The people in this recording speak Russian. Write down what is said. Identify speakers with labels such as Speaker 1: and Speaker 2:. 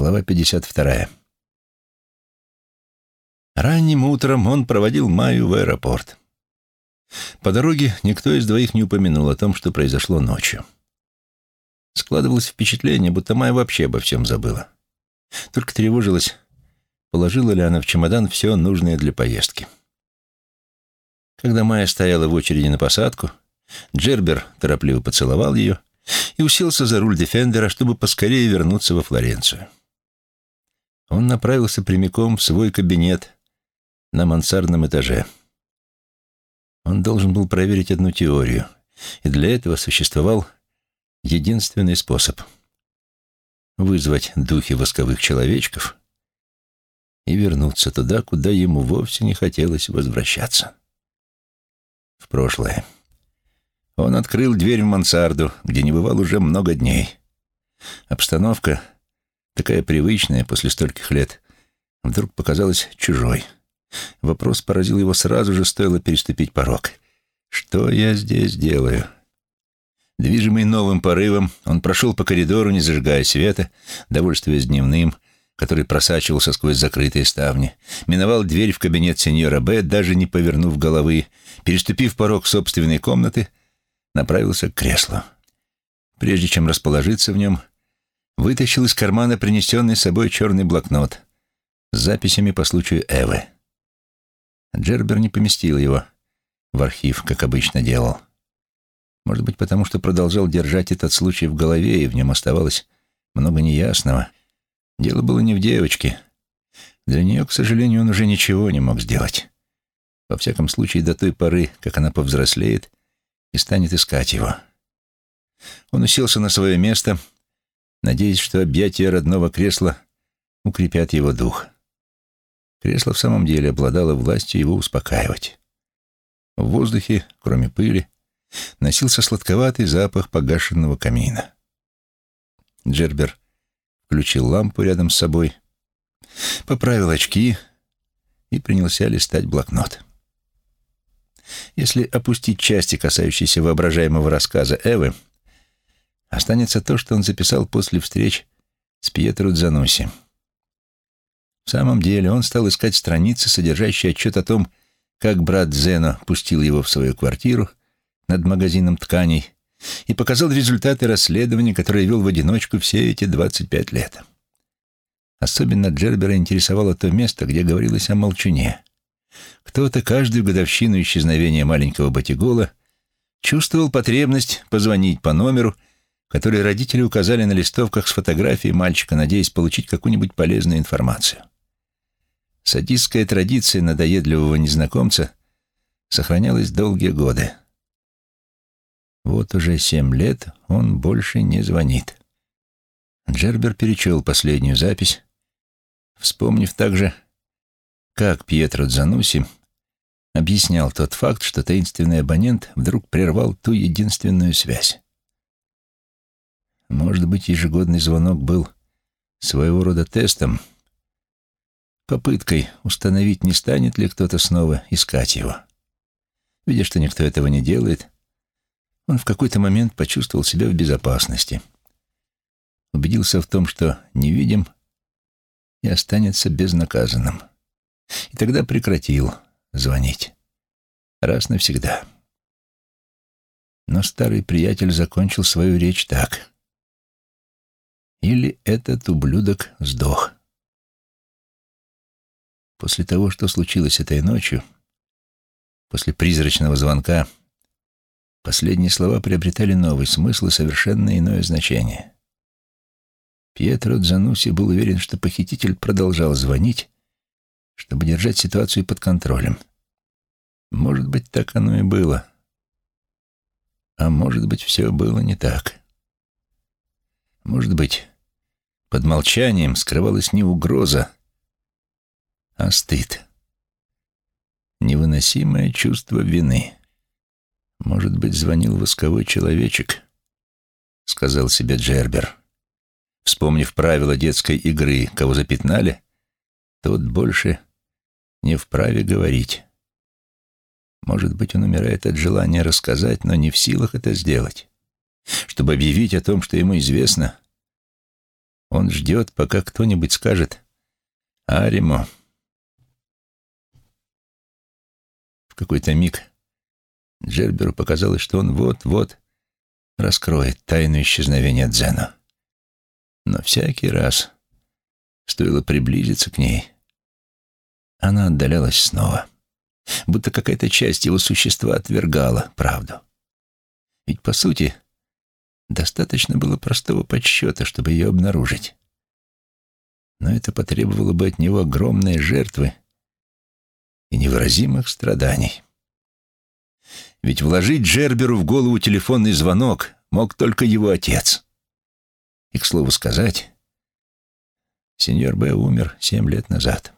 Speaker 1: Глава 52. Ранним утром он проводил Майю в аэропорт. По дороге никто из двоих не упомянул о том, что произошло ночью. Складывалось впечатление, будто Майя вообще обо всем забыла. Только тревожилась, положила ли она в чемодан все нужное для поездки. Когда Майя стояла в очереди на посадку, Джербер торопливо поцеловал ее и уселся за руль Дефендера, чтобы поскорее вернуться во Флоренцию. Он направился прямиком в свой кабинет на мансардном этаже. Он должен был проверить одну теорию, и для этого существовал единственный способ — вызвать духи восковых человечков и вернуться туда, куда ему вовсе не хотелось возвращаться. В прошлое. Он открыл дверь в мансарду, где не бывал уже много дней. Обстановка, такая привычная после стольких лет, вдруг показалась чужой. Вопрос поразил его сразу же, стоило переступить порог. «Что я здесь делаю?» Движимый новым порывом, он прошел по коридору, не зажигая света, довольствуясь дневным, который просачивался сквозь закрытые ставни, миновал дверь в кабинет сеньора Б, даже не повернув головы, переступив порог собственной комнаты — направился к креслу. Прежде чем расположиться в нем, вытащил из кармана принесенный с собой черный блокнот с записями по случаю Эвы. Джербер не поместил его в архив, как обычно делал. Может быть, потому что продолжал держать этот случай в голове, и в нем оставалось много неясного. Дело было не в девочке. Для нее, к сожалению, он уже ничего не мог сделать. Во всяком случае, до той поры, как она повзрослеет и станет искать его. Он уселся на свое место, надеясь, что объятия родного кресла укрепят его дух. Кресло в самом деле обладало властью его успокаивать. В воздухе, кроме пыли, носился сладковатый запах погашенного камина. Джербер включил лампу рядом с собой, поправил очки и принялся листать блокнот. Если опустить части, касающиеся воображаемого рассказа Эвы, останется то, что он записал после встреч с Пьетро Дзануси. В самом деле он стал искать страницы, содержащие отчет о том, как брат Зено пустил его в свою квартиру над магазином тканей и показал результаты расследования, которое вел в одиночку все эти 25 лет. Особенно Джербера интересовало то место, где говорилось о молчуне. Кто-то каждую годовщину исчезновения маленького Батигола чувствовал потребность позвонить по номеру, который родители указали на листовках с фотографией мальчика, надеясь получить какую-нибудь полезную информацию. Садистская традиция надоедливого незнакомца сохранялась долгие годы. Вот уже семь лет он больше не звонит. Джербер перечел последнюю запись, вспомнив также, как Пьетро Дзануси объяснял тот факт, что таинственный абонент вдруг прервал ту единственную связь. Может быть, ежегодный звонок был своего рода тестом, попыткой установить, не станет ли кто-то снова искать его. Видя, что никто этого не делает, он в какой-то момент почувствовал себя в безопасности. Убедился в том, что невидим и останется безнаказанным. И тогда прекратил звонить. Раз навсегда. Но старый приятель закончил свою речь так. Или этот ублюдок сдох. После того, что случилось этой ночью, после призрачного звонка, последние слова приобретали новый смысл и совершенно иное значение. Пьетро Дзануси был уверен, что похититель продолжал звонить, чтобы держать ситуацию под контролем. Может быть, так оно и было. А может быть, все было не так. Может быть, под молчанием скрывалась не угроза, а стыд. Невыносимое чувство вины. Может быть, звонил восковой человечек, сказал себе Джербер. Вспомнив правила детской игры, кого запятнали, тот больше не вправе говорить. Может быть, он умирает от желания рассказать, но не в силах это сделать. Чтобы объявить о том, что ему известно, Он ждет, пока кто-нибудь скажет «Аримо». В какой-то миг Джерберу показалось, что он вот-вот раскроет тайну исчезновения Дзена. Но всякий раз, стоило приблизиться к ней, она отдалялась снова, будто какая-то часть его существа отвергала правду. Ведь, по сути, достаточно было простого подсчета, чтобы ее обнаружить. Но это потребовало бы от него огромной жертвы и невыразимых страданий. Ведь вложить Джерберу в голову телефонный звонок мог только его отец. И, к слову сказать, сеньор Б. умер семь лет назад.